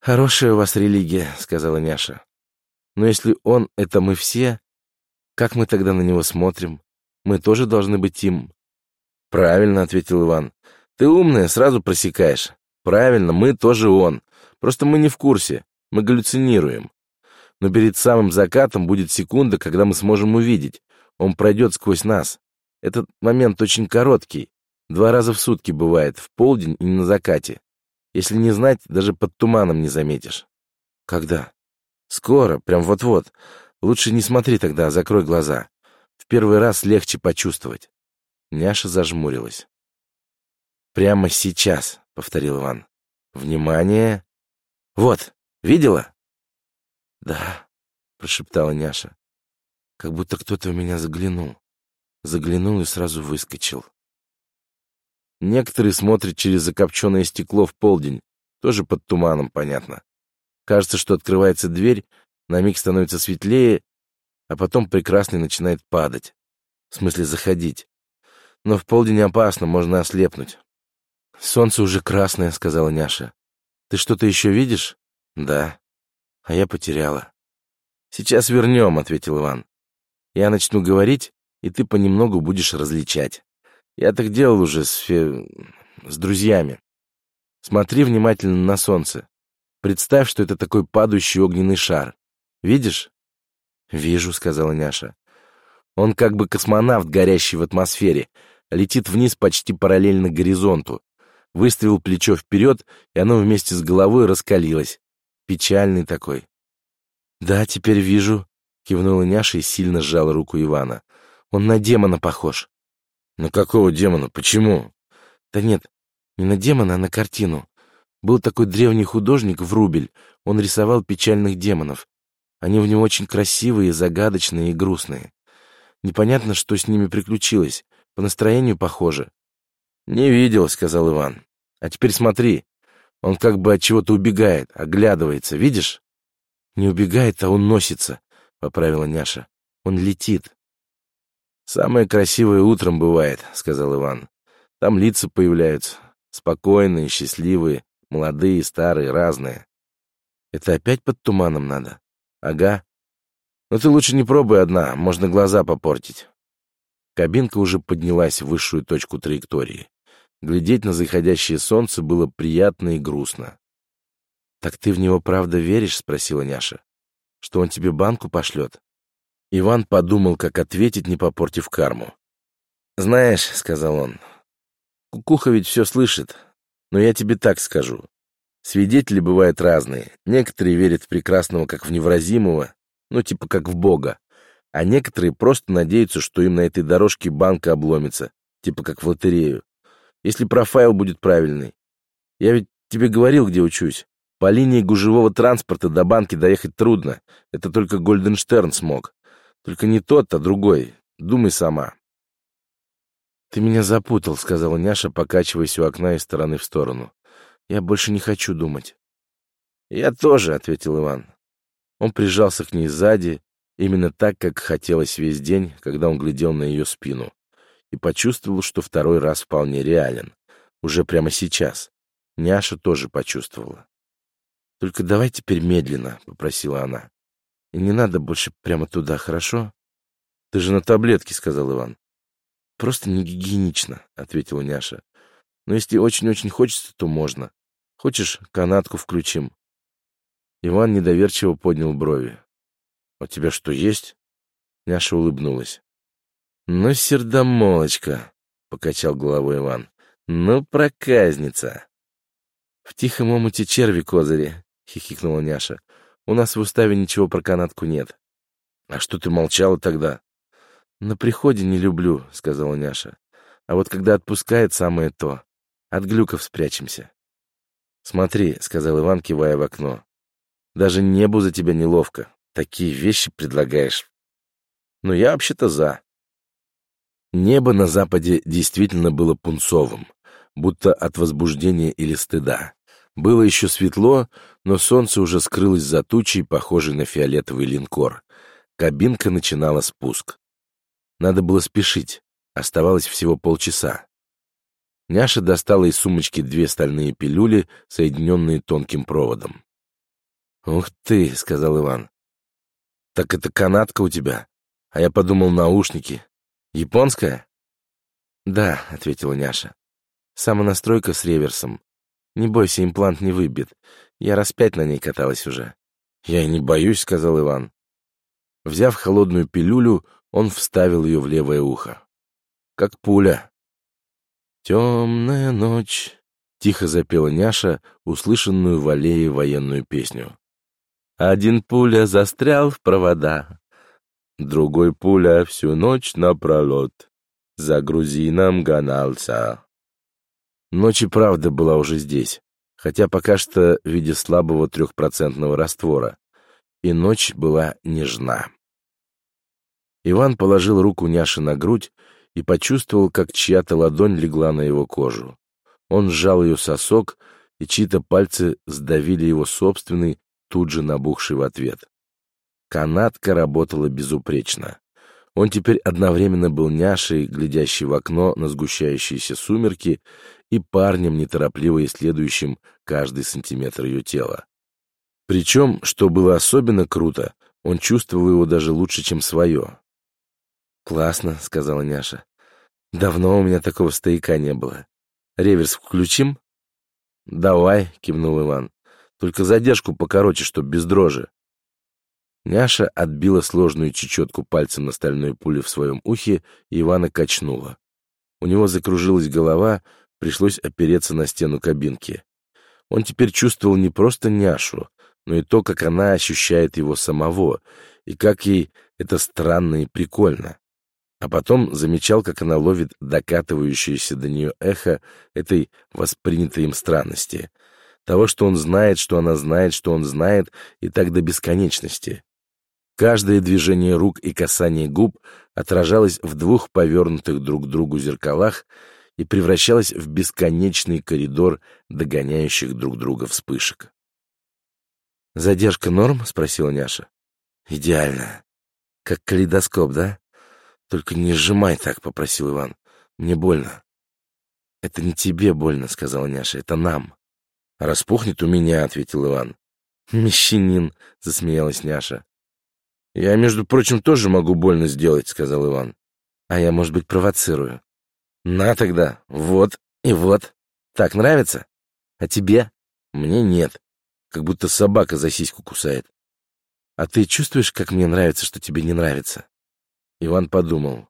«Хорошая у вас религия», — сказала Няша. «Но если он — это мы все, как мы тогда на него смотрим? Мы тоже должны быть им». «Правильно», — ответил Иван. «Ты умная, сразу просекаешь. Правильно, мы тоже он. Просто мы не в курсе, мы галлюцинируем. Но перед самым закатом будет секунда, когда мы сможем увидеть. Он пройдет сквозь нас. Этот момент очень короткий. Два раза в сутки бывает, в полдень и на закате. Если не знать, даже под туманом не заметишь. Когда? Скоро, прям вот-вот. Лучше не смотри тогда, а закрой глаза. В первый раз легче почувствовать. Няша зажмурилась. «Прямо сейчас», — повторил Иван. «Внимание! Вот, видела?» «Да», — прошептала Няша. «Как будто кто-то в меня заглянул. Заглянул и сразу выскочил». Некоторые смотрят через закопченное стекло в полдень, тоже под туманом, понятно. Кажется, что открывается дверь, на миг становится светлее, а потом прекрасный начинает падать. В смысле, заходить. Но в полдень опасно, можно ослепнуть. «Солнце уже красное», — сказала Няша. «Ты что-то еще видишь?» «Да». «А я потеряла». «Сейчас вернем», — ответил Иван. «Я начну говорить, и ты понемногу будешь различать. Я так делал уже с, фе... с друзьями. Смотри внимательно на солнце. Представь, что это такой падающий огненный шар. Видишь?» «Вижу», — сказала Няша. «Он как бы космонавт, горящий в атмосфере, летит вниз почти параллельно горизонту. Выставил плечо вперед, и оно вместе с головой раскалилось. Печальный такой». «Да, теперь вижу», — кивнула Няша и сильно сжала руку Ивана. «Он на демона похож». «На какого демона? Почему?» «Да нет, не на демона, а на картину. Был такой древний художник Врубель, он рисовал печальных демонов. Они в него очень красивые, загадочные и грустные. Непонятно, что с ними приключилось. По настроению похоже. «Не видел», — сказал Иван. «А теперь смотри. Он как бы от чего-то убегает, оглядывается. Видишь?» «Не убегает, а он носится», — поправила Няша. «Он летит». «Самое красивое утром бывает», — сказал Иван. «Там лица появляются. Спокойные, счастливые, молодые, старые, разные. Это опять под туманом надо?» «Ага. Но ты лучше не пробуй одна, можно глаза попортить». Кабинка уже поднялась в высшую точку траектории. Глядеть на заходящее солнце было приятно и грустно. «Так ты в него правда веришь?» — спросила Няша. «Что он тебе банку пошлет?» Иван подумал, как ответить, не попортив карму. «Знаешь», — сказал он, — «кукуха ведь все слышит, но я тебе так скажу. Свидетели бывают разные. Некоторые верят в прекрасного как в невразимого, ну, типа как в Бога. А некоторые просто надеются, что им на этой дорожке банка обломится, типа как в лотерею. Если профайл будет правильный. Я ведь тебе говорил, где учусь. По линии гужевого транспорта до банки доехать трудно. Это только Гольденштерн смог. Только не тот, а другой. Думай сама. «Ты меня запутал», — сказала Няша, покачиваясь у окна из стороны в сторону. Я больше не хочу думать. Я тоже, ответил Иван. Он прижался к ней сзади, именно так, как хотелось весь день, когда он глядел на ее спину, и почувствовал, что второй раз вполне реален. Уже прямо сейчас. Няша тоже почувствовала. «Только давай теперь медленно», — попросила она. «И не надо больше прямо туда, хорошо?» «Ты же на таблетке», — сказал Иван. «Просто не гигиенично», — ответила Няша. «Но если очень-очень хочется, то можно. Хочешь, канатку включим?» Иван недоверчиво поднял брови. «У тебя что, есть?» Няша улыбнулась. «Ну, сердомолочка», — покачал головой Иван. «Ну, проказница». «В тихом омуте черви козыри», — хихикнула Няша. «У нас в уставе ничего про канатку нет». «А что ты молчала тогда?» «На приходе не люблю», — сказала Няша. «А вот когда отпускает, самое то. От глюков спрячемся». «Смотри», — сказал Иван, кивая в окно. «Даже небу за тебя неловко. Такие вещи предлагаешь. Но я вообще-то за». Небо на западе действительно было пунцовым, будто от возбуждения или стыда. Было еще светло, но солнце уже скрылось за тучей, похожей на фиолетовый линкор. Кабинка начинала спуск. Надо было спешить. Оставалось всего полчаса. Няша достала из сумочки две стальные пилюли, соединенные тонким проводом. «Ух ты!» — сказал Иван. «Так это канатка у тебя? А я подумал, наушники. Японская?» «Да», — ответила Няша. «Самонастройка с реверсом. Не бойся, имплант не выбит. Я раз пять на ней каталась уже». «Я и не боюсь», — сказал Иван. Взяв холодную пилюлю, он вставил ее в левое ухо. Как пуля. «Темная ночь», — тихо запела Няша, услышанную в аллее военную песню. «Один пуля застрял в провода, другой пуля всю ночь напролет за грузином гонялся». Ночь и правда была уже здесь, хотя пока что в виде слабого трехпроцентного раствора, и ночь была нежна. Иван положил руку Няши на грудь и почувствовал, как чья-то ладонь легла на его кожу. Он сжал ее сосок, и чьи-то пальцы сдавили его собственный, тут же набухший в ответ. Канатка работала безупречно. Он теперь одновременно был няшей, глядящей в окно на сгущающиеся сумерки, и парнем, неторопливо исследующим каждый сантиметр ее тела. Причем, что было особенно круто, он чувствовал его даже лучше, чем свое. «Классно», — сказала Няша. «Давно у меня такого стояка не было. Реверс включим?» «Давай», — кивнул Иван. «Только задержку покороче, чтоб без дрожи». Няша отбила сложную чечетку пальцем на стальной пуле в своем ухе, и Ивана качнула. У него закружилась голова, пришлось опереться на стену кабинки. Он теперь чувствовал не просто няшу, но и то, как она ощущает его самого, и как ей это странно и прикольно. А потом замечал, как она ловит докатывающееся до нее эхо этой воспринятой им странности. Того, что он знает, что она знает, что он знает, и так до бесконечности. Каждое движение рук и касание губ отражалось в двух повернутых друг к другу зеркалах и превращалось в бесконечный коридор догоняющих друг друга вспышек. «Задержка норм?» — спросила Няша. «Идеально. Как калейдоскоп, да?» «Только не сжимай так», — попросил Иван. «Мне больно». «Это не тебе больно», — сказала Няша, — «это нам». «Распухнет у меня», — ответил Иван. «Мещанин», — засмеялась Няша. «Я, между прочим, тоже могу больно сделать», — сказал Иван. «А я, может быть, провоцирую». «На тогда. Вот и вот. Так нравится? А тебе?» «Мне нет. Как будто собака за сиську кусает». «А ты чувствуешь, как мне нравится, что тебе не нравится?» Иван подумал.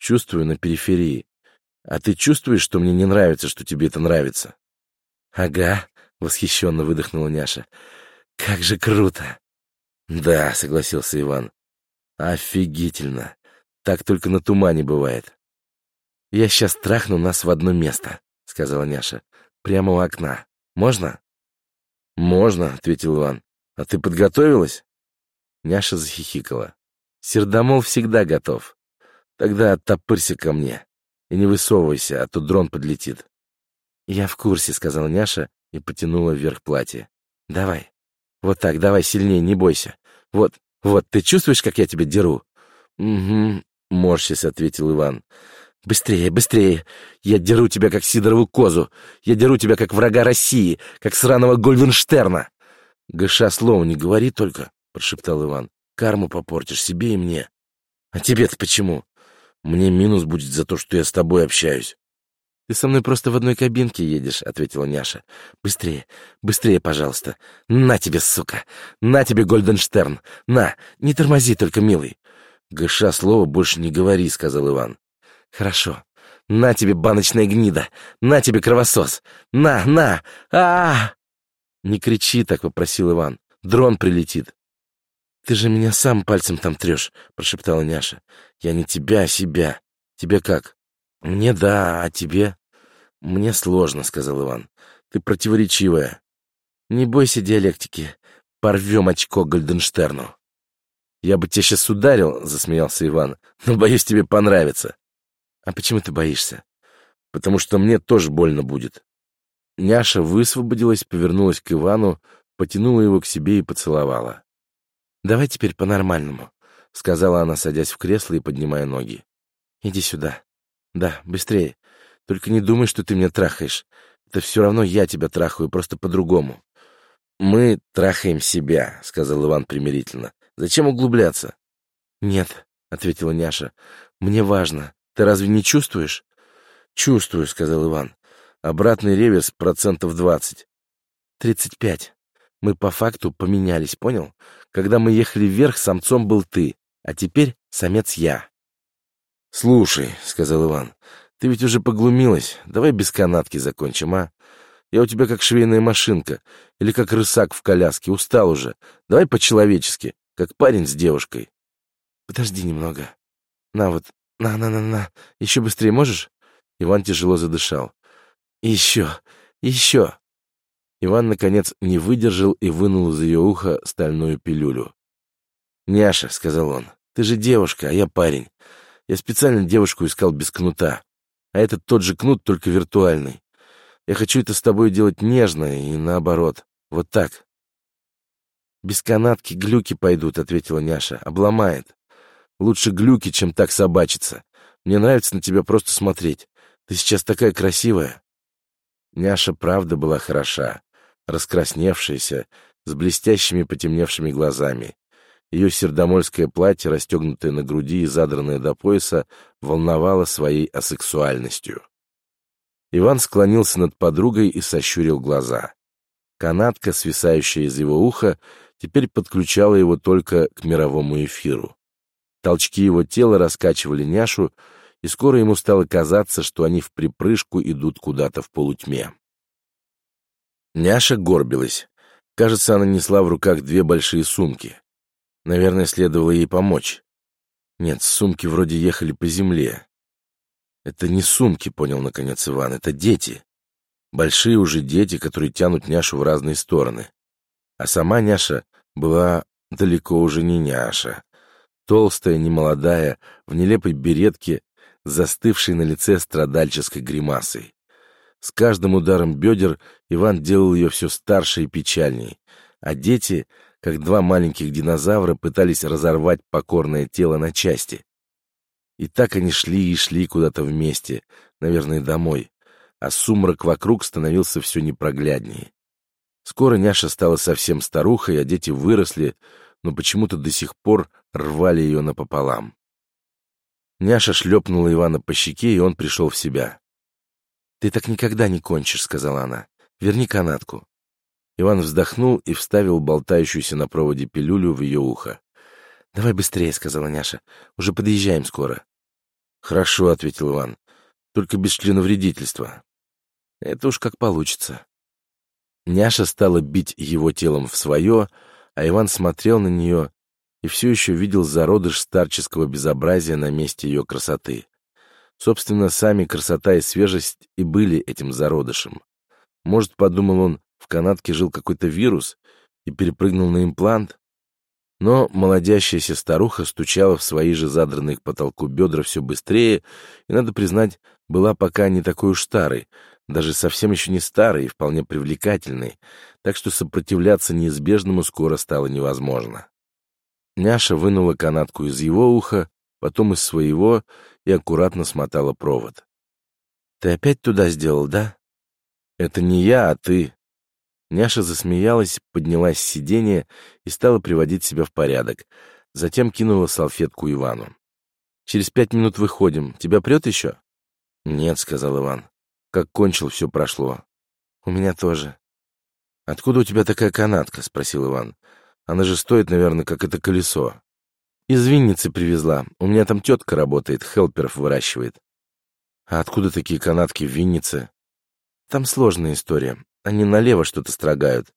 Чувствую на периферии. А ты чувствуешь, что мне не нравится, что тебе это нравится? Ага, восхищенно выдохнула Няша. Как же круто! Да, согласился Иван. Офигительно. Так только на тумане бывает. Я сейчас трахну нас в одно место, сказала Няша. Прямо у окна. Можно? Можно, ответил Иван. А ты подготовилась? Няша захихикала. Сердомол всегда готов. Тогда оттопырься ко мне и не высовывайся, а то дрон подлетит. Я в курсе, сказала Няша и потянула вверх платье. Давай. Вот так, давай сильнее, не бойся. Вот, вот, ты чувствуешь, как я тебя деру? Угу, морщись, ответил Иван. Быстрее, быстрее. Я деру тебя, как Сидорову козу. Я деру тебя, как врага России, как сраного Гольденштерна. Гыша слово не говори только, прошептал Иван. Карму попортишь себе и мне. А тебе-то почему? Мне минус будет за то, что я с тобой общаюсь. Ты со мной просто в одной кабинке едешь, ответила Няша. Быстрее, быстрее, пожалуйста. На тебе, сука. На тебе, Гольденштерн. На, не тормози только, милый. Гыша слово больше не говори, сказал Иван. Хорошо. На тебе, баночная гнида. На тебе, кровосос. На, на. А, -а, -а! Не кричи так, попросил Иван. Дрон прилетит. «Ты же меня сам пальцем там трешь», — прошептала Няша. «Я не тебя, а себя. Тебе как?» «Мне да, а тебе?» «Мне сложно», — сказал Иван. «Ты противоречивая». «Не бойся диалектики. Порвем очко Гольденштерну». «Я бы тебя сейчас ударил», — засмеялся Иван, «но боюсь, тебе понравится». «А почему ты боишься?» «Потому что мне тоже больно будет». Няша высвободилась, повернулась к Ивану, потянула его к себе и поцеловала. «Давай теперь по-нормальному», — сказала она, садясь в кресло и поднимая ноги. «Иди сюда. Да, быстрее. Только не думай, что ты меня трахаешь. Это все равно я тебя трахаю, просто по-другому. «Мы трахаем себя», — сказал Иван примирительно. «Зачем углубляться?» «Нет», — ответила Няша. «Мне важно. Ты разве не чувствуешь?» «Чувствую», — сказал Иван. «Обратный реверс процентов двадцать». «Тридцать пять. Мы по факту поменялись, понял? Когда мы ехали вверх, самцом был ты, а теперь самец я». «Слушай», — сказал Иван, — «ты ведь уже поглумилась. Давай без канатки закончим, а? Я у тебя как швейная машинка или как рысак в коляске. Устал уже. Давай по-человечески, как парень с девушкой». «Подожди немного. На вот, на-на-на-на. Еще быстрее можешь?» Иван тяжело задышал. «Еще, еще!» Иван, наконец, не выдержал и вынул из ее уха стальную пилюлю. «Няша», — сказал он, — «ты же девушка, а я парень. Я специально девушку искал без кнута. А этот тот же кнут, только виртуальный. Я хочу это с тобой делать нежно и наоборот. Вот так». «Без канатки глюки пойдут», — ответила Няша. «Обломает». Лучше глюки, чем так собачиться. Мне нравится на тебя просто смотреть. Ты сейчас такая красивая». Няша правда была хороша, раскрасневшаяся, с блестящими потемневшими глазами. Ее сердомольское платье, расстегнутое на груди и задранное до пояса, волновало своей асексуальностью. Иван склонился над подругой и сощурил глаза. Канатка, свисающая из его уха, теперь подключала его только к мировому эфиру. Толчки его тела раскачивали няшу, и скоро ему стало казаться, что они в припрыжку идут куда-то в полутьме. Няша горбилась. Кажется, она несла в руках две большие сумки. Наверное, следовало ей помочь. Нет, сумки вроде ехали по земле. Это не сумки, понял наконец Иван, это дети. Большие уже дети, которые тянут няшу в разные стороны. А сама няша была далеко уже не няша. Толстая, немолодая, в нелепой беретке, застывшей на лице страдальческой гримасой. С каждым ударом бедер Иван делал ее все старше и печальней, а дети, как два маленьких динозавра, пытались разорвать покорное тело на части. И так они шли и шли куда-то вместе, наверное, домой, а сумрак вокруг становился все непрогляднее. Скоро няша стала совсем старухой, а дети выросли, но почему-то до сих пор рвали ее напополам. Няша шлепнула Ивана по щеке, и он пришел в себя. «Ты так никогда не кончишь», — сказала она. «Верни канатку». Иван вздохнул и вставил болтающуюся на проводе пилюлю в ее ухо. «Давай быстрее», — сказала Няша. «Уже подъезжаем скоро». «Хорошо», — ответил Иван. «Только без членовредительства». «Это уж как получится». Няша стала бить его телом в свое, а Иван смотрел на нее и все еще видел зародыш старческого безобразия на месте ее красоты. Собственно, сами красота и свежесть и были этим зародышем. Может, подумал он, в канатке жил какой-то вирус и перепрыгнул на имплант? Но молодящаяся старуха стучала в свои же задранные к потолку бедра все быстрее, и, надо признать, была пока не такой уж старой, даже совсем еще не старой и вполне привлекательной, так что сопротивляться неизбежному скоро стало невозможно. Няша вынула канатку из его уха, потом из своего и аккуратно смотала провод. «Ты опять туда сделал, да?» «Это не я, а ты». Няша засмеялась, поднялась с сиденья и стала приводить себя в порядок. Затем кинула салфетку Ивану. «Через пять минут выходим. Тебя прет еще?» «Нет», — сказал Иван. Как кончил, все прошло. У меня тоже. Откуда у тебя такая канатка? Спросил Иван. Она же стоит, наверное, как это колесо. Из Винницы привезла. У меня там тетка работает, хелперов выращивает. А откуда такие канатки в Виннице? Там сложная история. Они налево что-то строгают.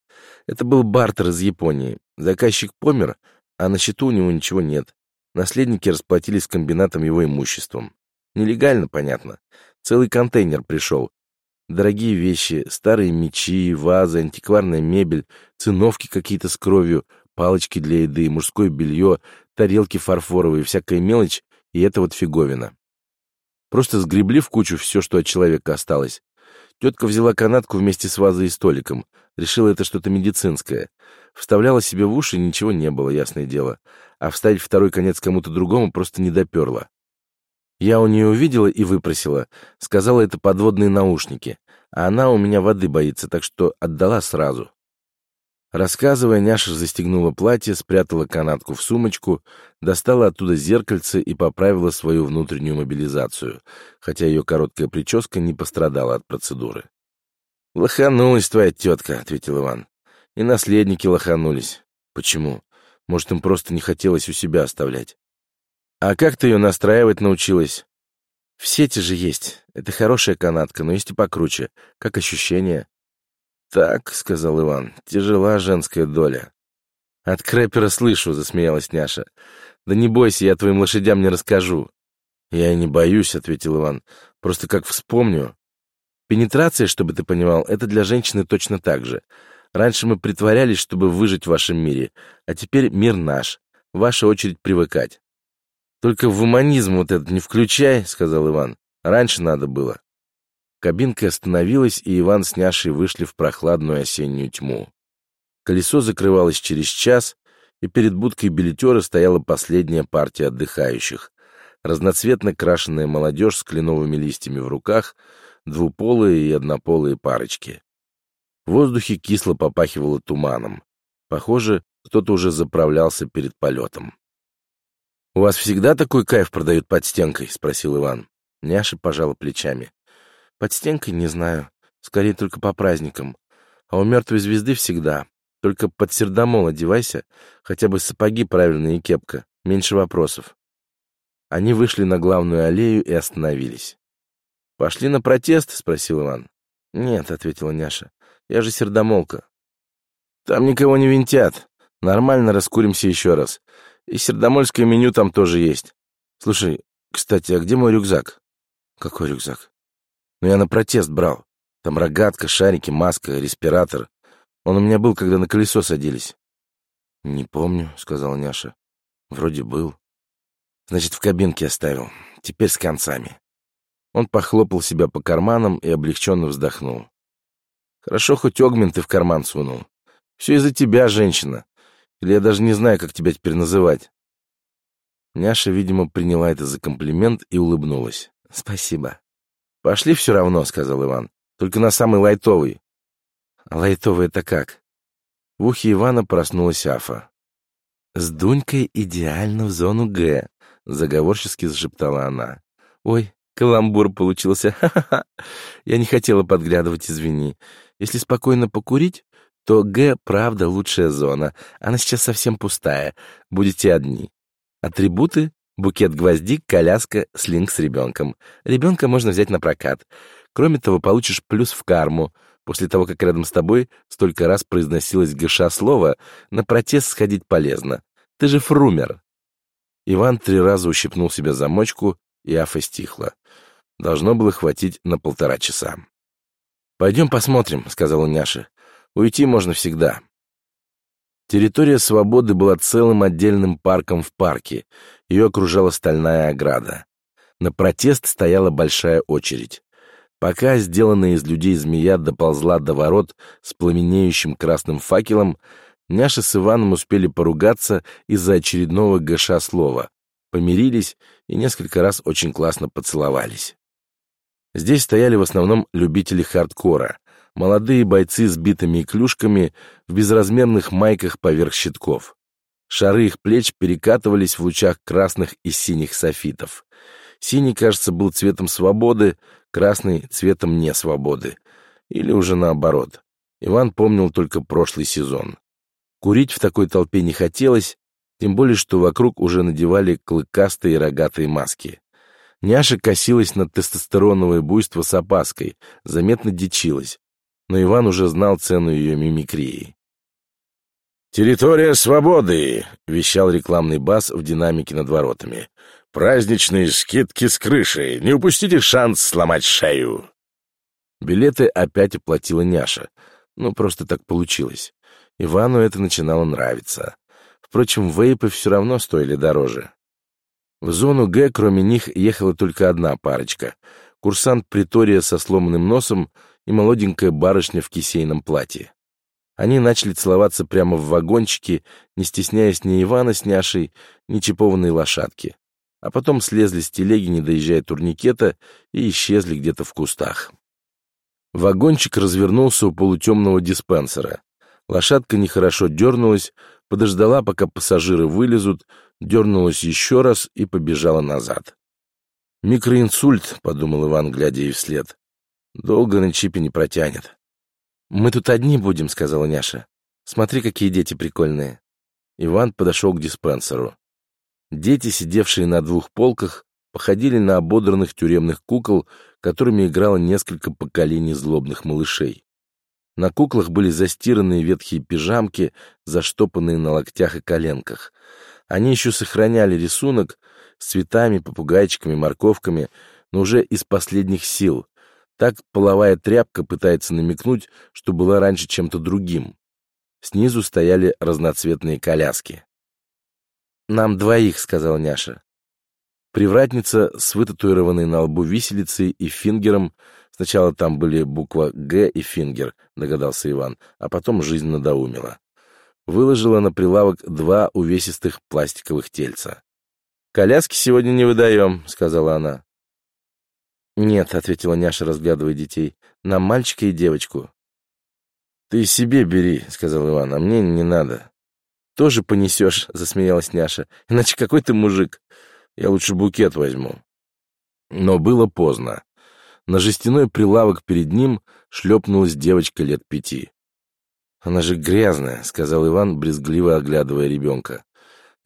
Это был бартер из Японии. Заказчик помер, а на счету у него ничего нет. Наследники расплатились комбинатом его имуществом. Нелегально, понятно. Целый контейнер пришел. Дорогие вещи, старые мечи, вазы, антикварная мебель, циновки какие-то с кровью, палочки для еды, мужское белье, тарелки фарфоровые, всякая мелочь, и это вот фиговина. Просто сгребли в кучу все, что от человека осталось. Тетка взяла канатку вместе с вазой и столиком. Решила, это что-то медицинское. Вставляла себе в уши, ничего не было, ясное дело. А вставить второй конец кому-то другому просто не доперла. Я у нее увидела и выпросила. Сказала, это подводные наушники. А она у меня воды боится, так что отдала сразу. Рассказывая, Няша застегнула платье, спрятала канатку в сумочку, достала оттуда зеркальце и поправила свою внутреннюю мобилизацию, хотя ее короткая прическа не пострадала от процедуры. «Лоханулась твоя тетка», — ответил Иван. «И наследники лоханулись. Почему? Может, им просто не хотелось у себя оставлять. А как ты ее настраивать научилась?» «В сети же есть. Это хорошая канатка, но есть и покруче. Как ощущение?» «Так», — сказал Иван, — «тяжела женская доля». «От крэпера слышу», — засмеялась Няша. «Да не бойся, я твоим лошадям не расскажу». «Я и не боюсь», — ответил Иван. «Просто как вспомню». «Пенетрация, чтобы ты понимал, это для женщины точно так же. Раньше мы притворялись, чтобы выжить в вашем мире, а теперь мир наш. Ваша очередь привыкать». «Только в гуманизм вот этот не включай», — сказал Иван. «Раньше надо было». Кабинка остановилась, и Иван с Няшей вышли в прохладную осеннюю тьму. Колесо закрывалось через час, и перед будкой билетера стояла последняя партия отдыхающих. Разноцветно крашенная молодежь с кленовыми листьями в руках, двуполые и однополые парочки. В воздухе кисло попахивало туманом. Похоже, кто-то уже заправлялся перед полетом. «У вас всегда такой кайф продают под стенкой?» — спросил Иван. Няша пожала плечами. Под стенкой не знаю. Скорее только по праздникам. А у мертвой звезды всегда. Только под сердомол одевайся. Хотя бы сапоги правильные и кепка. Меньше вопросов. Они вышли на главную аллею и остановились. «Пошли на протест?» — спросил Иван. «Нет», — ответила Няша. «Я же сердомолка». «Там никого не винтят. Нормально раскуримся еще раз. И сердомольское меню там тоже есть. Слушай, кстати, а где мой рюкзак?» «Какой рюкзак?» Но я на протест брал. Там рогатка, шарики, маска, респиратор. Он у меня был, когда на колесо садились. «Не помню», — сказал Няша. «Вроде был». «Значит, в кабинке оставил. Теперь с концами». Он похлопал себя по карманам и облегченно вздохнул. «Хорошо, хоть огмен ты в карман сунул. Все из-за тебя, женщина. Или я даже не знаю, как тебя теперь называть». Няша, видимо, приняла это за комплимент и улыбнулась. «Спасибо». «Пошли все равно», — сказал Иван. «Только на самый лайтовый». «А лайтовый это как?» В ухе Ивана проснулась Афа. «С Дунькой идеально в зону Г», — заговорчески зашептала она. «Ой, каламбур получился, ха-ха-ха. Я не хотела подглядывать, извини. Если спокойно покурить, то Г, правда, лучшая зона. Она сейчас совсем пустая. Будете одни. Атрибуты Букет гвоздик, коляска, слинг с ребенком. Ребенка можно взять на прокат. Кроме того, получишь плюс в карму. После того, как рядом с тобой столько раз произносилось ГШ слово, на протест сходить полезно. Ты же фрумер. Иван три раза ущипнул себя замочку, и Афа стихла. Должно было хватить на полтора часа. «Пойдем посмотрим», — сказала Няша. «Уйти можно всегда». Территория свободы была целым отдельным парком в парке. Ее окружала стальная ограда. На протест стояла большая очередь. Пока сделанная из людей змея доползла до ворот с пламенеющим красным факелом, Няша с Иваном успели поругаться из-за очередного гаша слова, помирились и несколько раз очень классно поцеловались. Здесь стояли в основном любители хардкора, молодые бойцы с битыми клюшками в безразмерных майках поверх щитков. Шары их плеч перекатывались в лучах красных и синих софитов. Синий, кажется, был цветом свободы, красный — цветом несвободы. Или уже наоборот. Иван помнил только прошлый сезон. Курить в такой толпе не хотелось, тем более, что вокруг уже надевали клыкастые рогатые маски. Няша косилась на тестостероновое буйство с опаской, заметно дичилась но Иван уже знал цену ее мимикрии. «Территория свободы!» — вещал рекламный бас в динамике над воротами. «Праздничные скидки с крыши! Не упустите шанс сломать шею!» Билеты опять оплатила Няша. Ну, просто так получилось. Ивану это начинало нравиться. Впрочем, вейпы все равно стоили дороже. В зону Г, кроме них, ехала только одна парочка. Курсант Притория со сломанным носом и молоденькая барышня в кисейном платье. Они начали целоваться прямо в вагончике, не стесняясь ни Ивана с Няшей, ни чипованной лошадки. А потом слезли с телеги, не доезжая турникета, и исчезли где-то в кустах. Вагончик развернулся у полутемного диспенсера. Лошадка нехорошо дернулась, подождала, пока пассажиры вылезут, дернулась еще раз и побежала назад. «Микроинсульт», — подумал Иван, глядя ей вслед. «Долго на чипе не протянет». «Мы тут одни будем», — сказала Няша. «Смотри, какие дети прикольные». Иван подошел к диспенсеру. Дети, сидевшие на двух полках, походили на ободранных тюремных кукол, которыми играло несколько поколений злобных малышей. На куклах были застиранные ветхие пижамки, заштопанные на локтях и коленках. Они еще сохраняли рисунок с цветами, попугайчиками, морковками, но уже из последних сил. Так половая тряпка пытается намекнуть, что была раньше чем-то другим. Снизу стояли разноцветные коляски. «Нам двоих», — сказал Няша. Привратница с вытатуированной на лбу виселицей и фингером. Сначала там были буква «Г» и фингер, догадался Иван, а потом жизнь надоумила. Выложила на прилавок два увесистых пластиковых тельца. «Коляски сегодня не выдаем», — сказала она. «Нет», — ответила Няша, разглядывая детей, — «нам мальчика и девочку». «Ты себе бери», — сказал Иван, — «а мне не надо». «Тоже понесешь», — засмеялась Няша, — «иначе какой ты мужик». Я лучше букет возьму. Но было поздно. На жестяной прилавок перед ним шлепнулась девочка лет пяти. «Она же грязная», — сказал Иван, брезгливо оглядывая ребенка.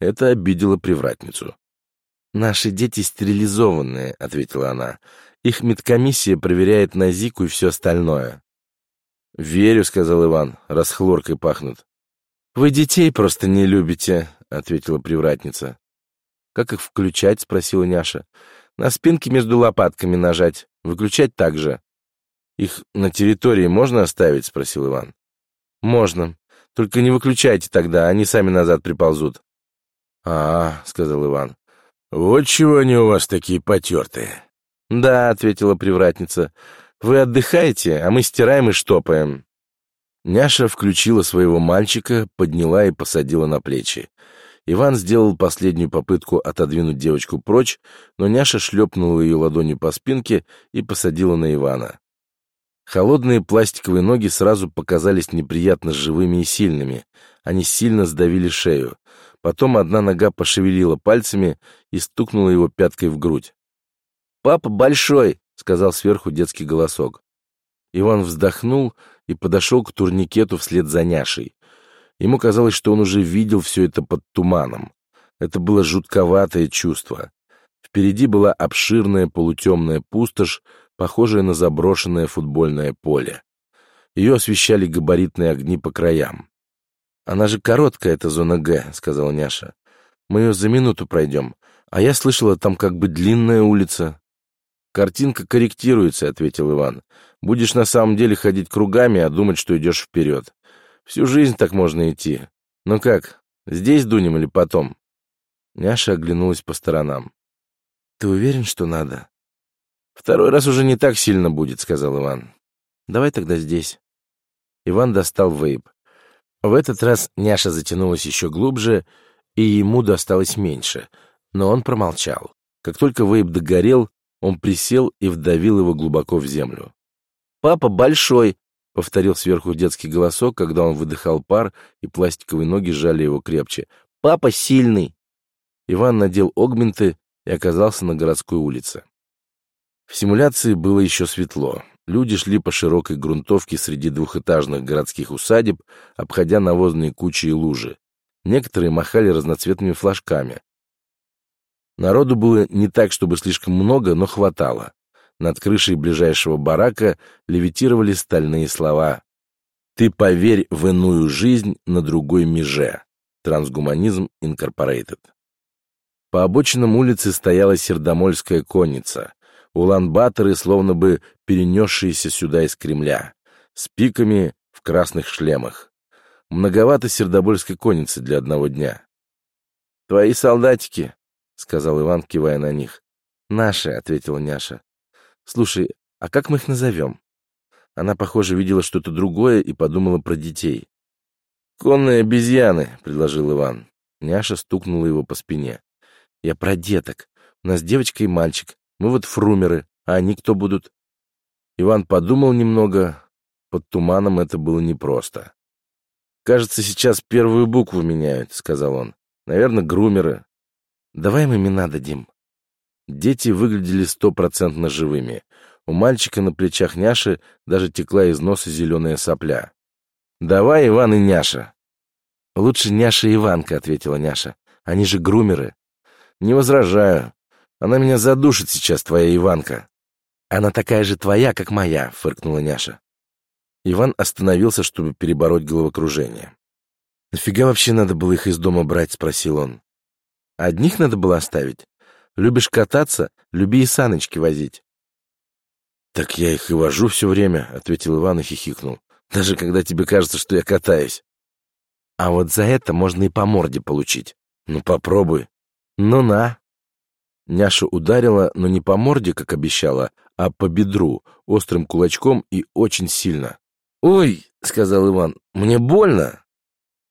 Это обидело привратницу. «Наши дети стерилизованные», — ответила она. «Их медкомиссия проверяет на зику и все остальное». «Верю», — сказал Иван, — «раз хлоркой пахнут». «Вы детей просто не любите», — ответила привратница. «Как их включать?» — спросила Няша. «На спинке между лопатками нажать. Выключать также». «Их на территории можно оставить?» — спросил Иван. «Можно. Только не выключайте тогда, они сами назад приползут». «А, — сказал Иван, — вот чего они у вас такие потертые». «Да», — ответила привратница, — «вы отдыхаете, а мы стираем и штопаем». Няша включила своего мальчика, подняла и посадила на плечи. Иван сделал последнюю попытку отодвинуть девочку прочь, но няша шлепнула ее ладонью по спинке и посадила на Ивана. Холодные пластиковые ноги сразу показались неприятно живыми и сильными. Они сильно сдавили шею. Потом одна нога пошевелила пальцами и стукнула его пяткой в грудь. «Папа большой!» — сказал сверху детский голосок. Иван вздохнул и подошел к турникету вслед за няшей. Ему казалось, что он уже видел все это под туманом. Это было жутковатое чувство. Впереди была обширная полутемная пустошь, похожая на заброшенное футбольное поле. Ее освещали габаритные огни по краям. «Она же короткая, эта зона Г», — сказала Няша. «Мы ее за минуту пройдем, а я слышала, там как бы длинная улица». «Картинка корректируется», — ответил Иван. «Будешь на самом деле ходить кругами, а думать, что идешь вперед. Всю жизнь так можно идти. Ну как, здесь дунем или потом?» Няша оглянулась по сторонам. «Ты уверен, что надо?» «Второй раз уже не так сильно будет», — сказал Иван. «Давай тогда здесь». Иван достал вейп. В этот раз няша затянулась еще глубже, и ему досталось меньше, но он промолчал. Как только вейп догорел, он присел и вдавил его глубоко в землю. «Папа большой!» — повторил сверху детский голосок, когда он выдыхал пар, и пластиковые ноги сжали его крепче. «Папа сильный!» Иван надел огменты и оказался на городской улице. В симуляции было еще светло. Люди шли по широкой грунтовке среди двухэтажных городских усадеб, обходя навозные кучи и лужи. Некоторые махали разноцветными флажками. Народу было не так, чтобы слишком много, но хватало. Над крышей ближайшего барака левитировали стальные слова «Ты поверь в иную жизнь на другой меже» Трансгуманизм Инкорпорейтед. По обочинам улицы стояла сердомольская конница, улан-баторы, словно бы перенесшиеся сюда из Кремля, с пиками в красных шлемах. Многовато сердобольской конницы для одного дня. «Твои солдатики», — сказал Иван, кивая на них. «Наши», — ответила Няша. «Слушай, а как мы их назовем?» Она, похоже, видела что-то другое и подумала про детей. «Конные обезьяны», — предложил Иван. Няша стукнула его по спине. «Я про деток. У нас девочка и мальчик. Мы вот фрумеры. А они кто будут?» Иван подумал немного. Под туманом это было непросто. «Кажется, сейчас первую букву меняют», — сказал он. «Наверное, грумеры». «Давай им имена дадим». Дети выглядели стопроцентно живыми. У мальчика на плечах Няши даже текла из носа зеленая сопля. «Давай, Иван и Няша». «Лучше Няша и Иванка», — ответила Няша. «Они же грумеры». «Не возражаю. Она меня задушит сейчас, твоя Иванка». «Она такая же твоя, как моя», — фыркнула Няша. Иван остановился, чтобы перебороть головокружение. «Нафига вообще надо было их из дома брать?» — спросил он. «Одних надо было оставить. Любишь кататься, люби и саночки возить». «Так я их и вожу все время», — ответил Иван и хихикнул. «Даже когда тебе кажется, что я катаюсь». «А вот за это можно и по морде получить. Ну, попробуй». «Ну на». Няша ударила, но не по морде, как обещала, а по бедру, острым кулачком и очень сильно. «Ой», — сказал Иван, — «мне больно».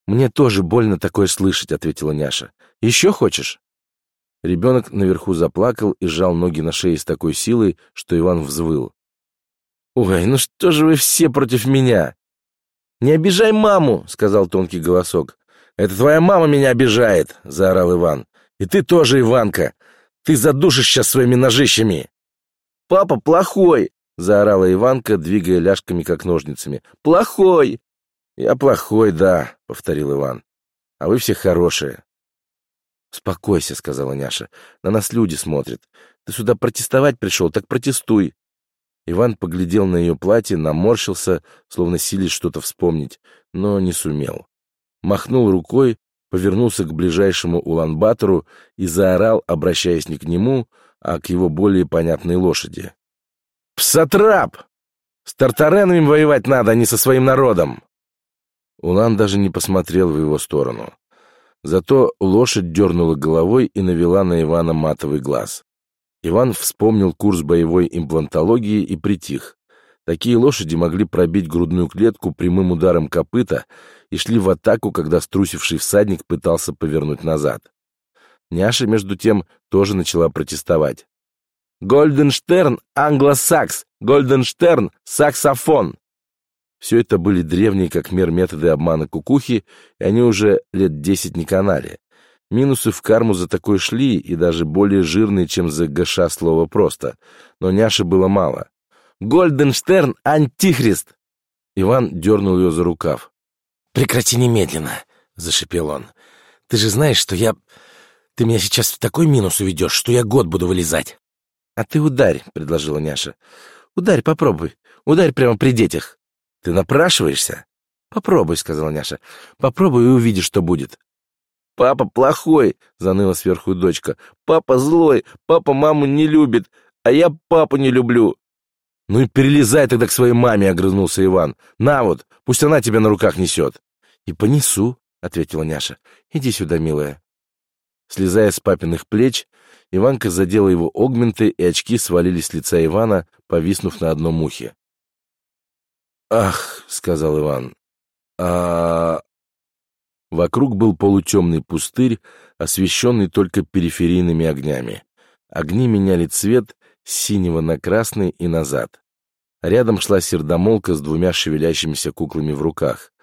«Мне тоже больно такое слышать», — ответила Няша. «Еще хочешь?» Ребенок наверху заплакал и сжал ноги на шее с такой силой, что Иван взвыл. «Ой, ну что же вы все против меня?» «Не обижай маму», — сказал тонкий голосок. «Это твоя мама меня обижает», — заорал Иван. «И ты тоже, Иванка. Ты задушишь сейчас своими ножищами». «Папа плохой», — заорала Иванка, двигая ляжками, как ножницами. «Плохой!» «Я плохой, да», — повторил Иван. «А вы все хорошие». «Успокойся», — сказала Няша. «На нас люди смотрят. Ты сюда протестовать пришел, так протестуй». Иван поглядел на ее платье, наморщился, словно сились что-то вспомнить, но не сумел. Махнул рукой, повернулся к ближайшему уланбатору и заорал, обращаясь не к нему, а к его более понятной лошади. Псатрап! С тартаренами воевать надо, а не со своим народом!» Улан даже не посмотрел в его сторону. Зато лошадь дернула головой и навела на Ивана матовый глаз. Иван вспомнил курс боевой имплантологии и притих. Такие лошади могли пробить грудную клетку прямым ударом копыта и шли в атаку, когда струсивший всадник пытался повернуть назад. Няша, между тем, тоже начала протестовать. Гольденштерн — англосакс, Гольденштерн — саксофон. Все это были древние как мир методы обмана кукухи, и они уже лет десять не канали. Минусы в карму за такой шли, и даже более жирные, чем за ГШ слово просто. Но няши было мало. «Гольденштерн — антихрист!» Иван дернул ее за рукав. «Прекрати немедленно!» — зашипел он. «Ты же знаешь, что я... Ты меня сейчас в такой минус уведешь, что я год буду вылезать!» «А ты ударь», — предложила Няша. «Ударь, попробуй. Ударь прямо при детях». «Ты напрашиваешься?» «Попробуй», — сказала Няша. «Попробуй и увидишь, что будет». «Папа плохой», — заныла сверху дочка. «Папа злой, папа маму не любит, а я папу не люблю». «Ну и перелезай тогда к своей маме», — огрызнулся Иван. «На вот, пусть она тебя на руках несет». «И понесу», — ответила Няша. «Иди сюда, милая». Слезая с папиных плеч, Иванка задела его огменты, и очки свалились с лица Ивана, повиснув на одном ухе. «Ах!» — сказал Иван. а Вокруг был полутемный пустырь, освещенный только периферийными огнями. Огни меняли цвет с синего на красный и назад. Рядом шла сердомолка с двумя шевелящимися куклами в руках.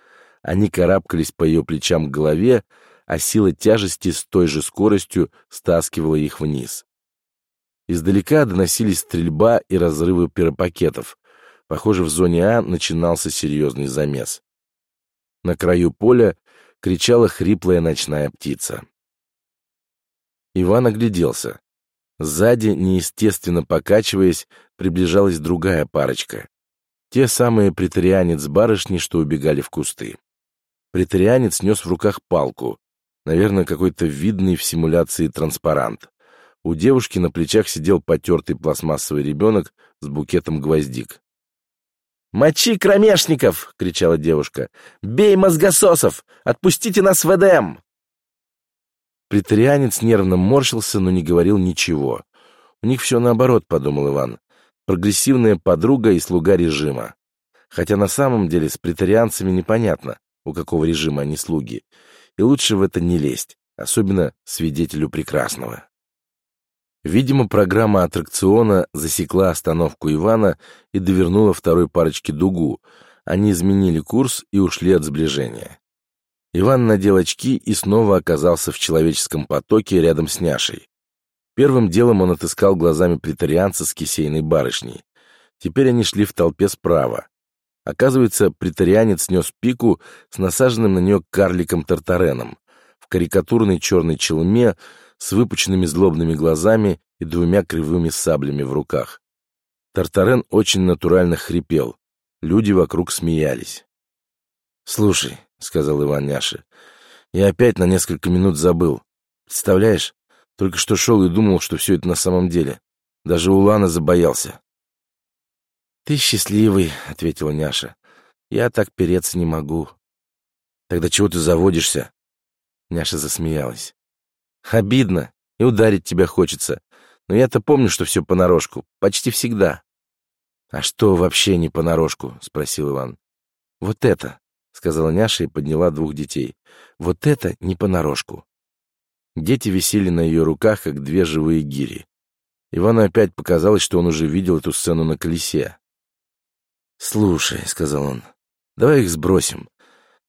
Они карабкались по ее плечам к голове, а сила тяжести с той же скоростью стаскивала их вниз. Издалека доносились стрельба и разрывы пиропакетов. Похоже, в зоне А начинался серьезный замес. На краю поля кричала хриплая ночная птица. Иван огляделся. Сзади, неестественно покачиваясь, приближалась другая парочка. Те самые претарианец барышни, что убегали в кусты. Претарианец нес в руках палку, Наверное, какой-то видный в симуляции транспарант. У девушки на плечах сидел потертый пластмассовый ребенок с букетом гвоздик. «Мочи кромешников!» — кричала девушка. «Бей мозгососов! Отпустите нас в Эдем!» Притарианец нервно морщился, но не говорил ничего. «У них все наоборот», — подумал Иван. «Прогрессивная подруга и слуга режима». Хотя на самом деле с притарианцами непонятно, у какого режима они слуги и лучше в это не лезть, особенно свидетелю прекрасного. Видимо, программа аттракциона засекла остановку Ивана и довернула второй парочке дугу. Они изменили курс и ушли от сближения. Иван надел очки и снова оказался в человеческом потоке рядом с Няшей. Первым делом он отыскал глазами притарианца с кисейной барышней. Теперь они шли в толпе справа. Оказывается, притарианец нес пику с насаженным на нее карликом Тартареном в карикатурной черной челме с выпученными злобными глазами и двумя кривыми саблями в руках. Тартарен очень натурально хрипел. Люди вокруг смеялись. «Слушай», — сказал Иван Няше, — «я опять на несколько минут забыл. Представляешь, только что шел и думал, что все это на самом деле. Даже Улана забоялся. «Ты счастливый», — ответила Няша. «Я так переться не могу». «Тогда чего ты заводишься?» Няша засмеялась. «Обидно, и ударить тебя хочется. Но я-то помню, что все понарошку. Почти всегда». «А что вообще не понарошку?» — спросил Иван. «Вот это», — сказала Няша и подняла двух детей. «Вот это не понарошку». Дети висели на ее руках, как две живые гири. Ивану опять показалось, что он уже видел эту сцену на колесе. «Слушай», — сказал он, — «давай их сбросим,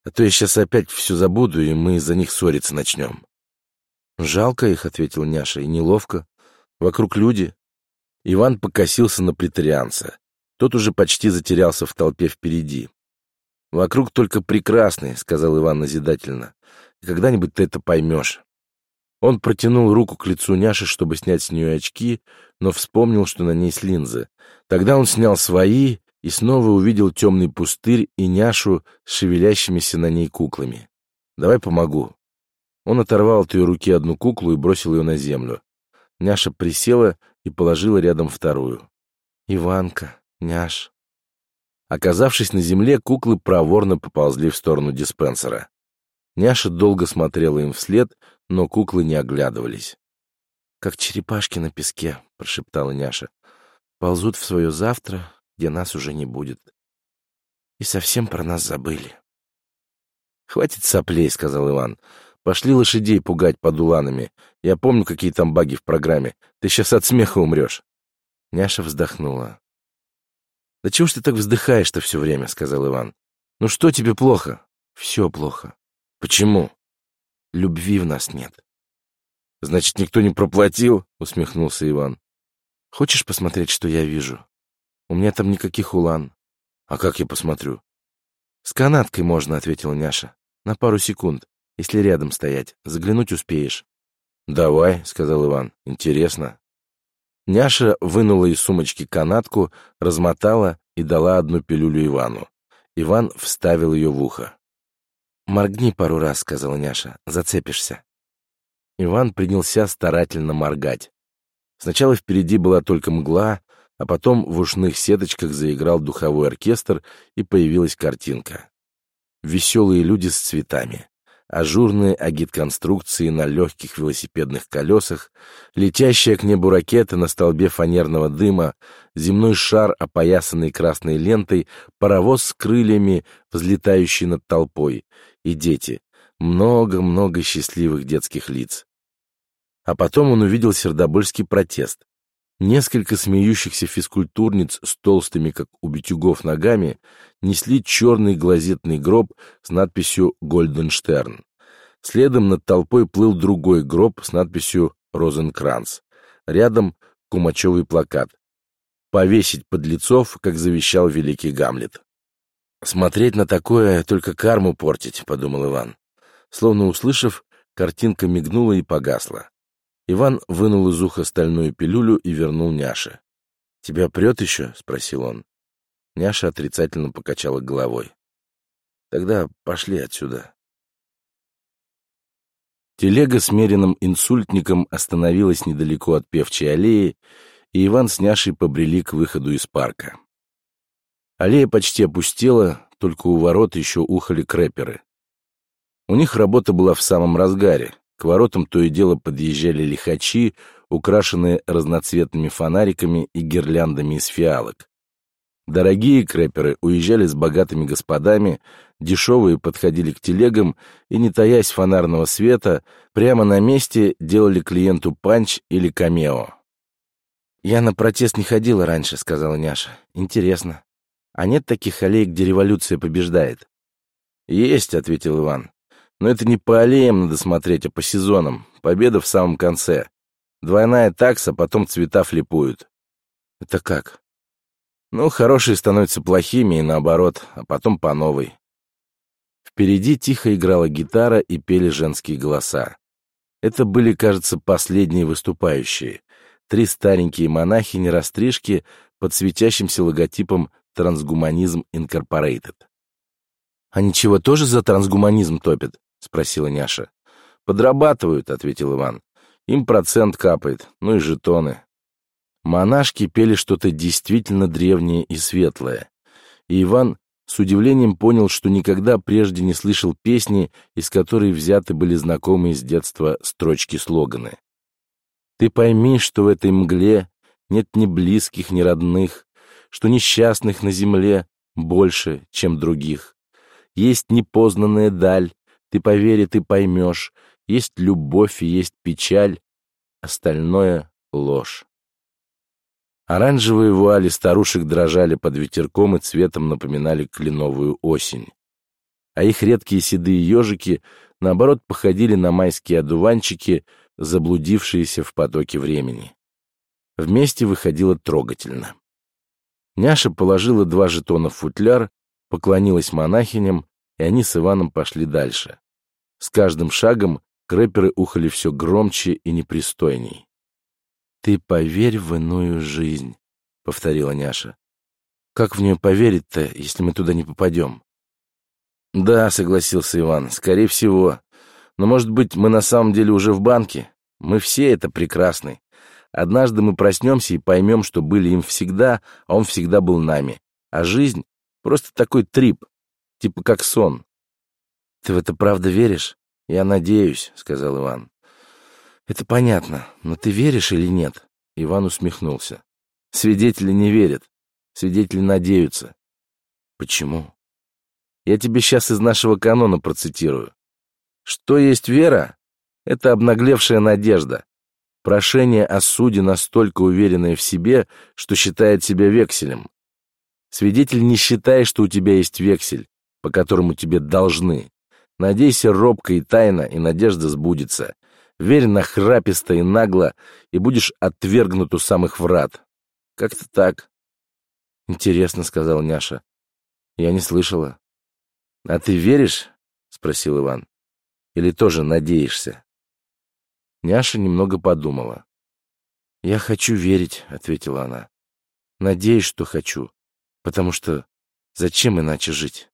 а то я сейчас опять все забуду, и мы из-за них ссориться начнем». «Жалко их», — ответил Няша, — «и неловко. Вокруг люди». Иван покосился на претарианца. Тот уже почти затерялся в толпе впереди. «Вокруг только прекрасные», — сказал Иван назидательно. «Когда-нибудь ты это поймешь». Он протянул руку к лицу Няши, чтобы снять с нее очки, но вспомнил, что на ней с линзы. Тогда он снял свои и снова увидел темный пустырь и Няшу с шевелящимися на ней куклами. «Давай помогу». Он оторвал от ее руки одну куклу и бросил ее на землю. Няша присела и положила рядом вторую. «Иванка, Няш». Оказавшись на земле, куклы проворно поползли в сторону диспенсера. Няша долго смотрела им вслед, но куклы не оглядывались. «Как черепашки на песке», — прошептала Няша. «Ползут в свое завтра, где нас уже не будет. И совсем про нас забыли». «Хватит соплей», — сказал Иван. «Пошли лошадей пугать под уланами. Я помню, какие там баги в программе. Ты сейчас от смеха умрешь». Няша вздохнула. «Да чего ж ты так вздыхаешь-то все время?» — сказал Иван. «Ну что тебе плохо?» «Все плохо». «Почему?» «Любви в нас нет». «Значит, никто не проплатил?» — усмехнулся Иван. «Хочешь посмотреть, что я вижу? У меня там никаких улан». «А как я посмотрю?» «С канаткой можно», — ответила Няша. «На пару секунд, если рядом стоять. Заглянуть успеешь». «Давай», — сказал Иван. «Интересно». Няша вынула из сумочки канатку, размотала и дала одну пилюлю Ивану. Иван вставил ее в ухо. «Моргни пару раз», — сказала Няша, — «зацепишься». Иван принялся старательно моргать. Сначала впереди была только мгла, а потом в ушных сеточках заиграл духовой оркестр, и появилась картинка. Веселые люди с цветами ажурные агит-конструкции на легких велосипедных колесах, летящая к небу ракета на столбе фанерного дыма, земной шар, опоясанный красной лентой, паровоз с крыльями, взлетающий над толпой, и дети. Много-много счастливых детских лиц. А потом он увидел сердобольский протест. Несколько смеющихся физкультурниц с толстыми, как у битюгов, ногами несли черный глазетный гроб с надписью «Гольденштерн». Следом над толпой плыл другой гроб с надписью «Розенкранц». Рядом кумачевый плакат. «Повесить подлецов, как завещал великий Гамлет». «Смотреть на такое, только карму портить», — подумал Иван. Словно услышав, картинка мигнула и погасла. Иван вынул из уха стальную пилюлю и вернул Няше. «Тебя прет еще?» — спросил он. Няша отрицательно покачала головой. «Тогда пошли отсюда». Телега с меренным инсультником остановилась недалеко от певчей аллеи, и Иван с Няшей побрели к выходу из парка. Аллея почти опустела, только у ворот еще ухали крэперы. У них работа была в самом разгаре. К воротам то и дело подъезжали лихачи, украшенные разноцветными фонариками и гирляндами из фиалок. Дорогие крэперы уезжали с богатыми господами, дешевые подходили к телегам и, не таясь фонарного света, прямо на месте делали клиенту панч или камео. «Я на протест не ходила раньше», — сказала Няша. «Интересно. А нет таких аллей, где революция побеждает?» «Есть», — ответил Иван. Но это не по аллеям надо смотреть, а по сезонам. Победа в самом конце. Двойная такса, потом цвета флипуют. Это как? Ну, хорошие становятся плохими и наоборот, а потом по новой. Впереди тихо играла гитара и пели женские голоса. Это были, кажется, последние выступающие. Три старенькие монахини-растрижки под светящимся логотипом «Трансгуманизм Инкорпорейтед». «А ничего тоже за трансгуманизм топят?» — спросила Няша. «Подрабатывают», — ответил Иван. «Им процент капает, ну и жетоны». Монашки пели что-то действительно древнее и светлое. И Иван с удивлением понял, что никогда прежде не слышал песни, из которой взяты были знакомые с детства строчки-слоганы. «Ты пойми, что в этой мгле нет ни близких, ни родных, что несчастных на земле больше, чем других. Есть непознанная даль, ты поверь, ты поймешь, есть любовь и есть печаль, остальное — ложь. Оранжевые вуали старушек дрожали под ветерком и цветом напоминали кленовую осень. А их редкие седые ежики, наоборот, походили на майские одуванчики, заблудившиеся в потоке времени. Вместе выходило трогательно. Няша положила два жетона в футляр, поклонилась монахиням, и они с Иваном пошли дальше. С каждым шагом крэперы ухали все громче и непристойней. «Ты поверь в иную жизнь», — повторила Няша. «Как в нее поверить-то, если мы туда не попадем?» «Да», — согласился Иван, — «скорее всего. Но, может быть, мы на самом деле уже в банке? Мы все это прекрасны. Однажды мы проснемся и поймем, что были им всегда, а он всегда был нами. А жизнь — просто такой трип, типа как сон». «Ты в это правда веришь?» «Я надеюсь», — сказал Иван. «Это понятно, но ты веришь или нет?» Иван усмехнулся. «Свидетели не верят. Свидетели надеются». «Почему?» «Я тебе сейчас из нашего канона процитирую. Что есть вера? Это обнаглевшая надежда. Прошение о суде настолько уверенное в себе, что считает себя векселем. Свидетель не считает, что у тебя есть вексель, по которому тебе должны. Надейся робко и тайно, и надежда сбудется верь нахраписто и нагло, и будешь отвергнут у самых врат. Как-то так. Интересно, — сказал Няша. Я не слышала. А ты веришь? — спросил Иван. Или тоже надеешься? Няша немного подумала. «Я хочу верить», — ответила она. «Надеюсь, что хочу, потому что зачем иначе жить?»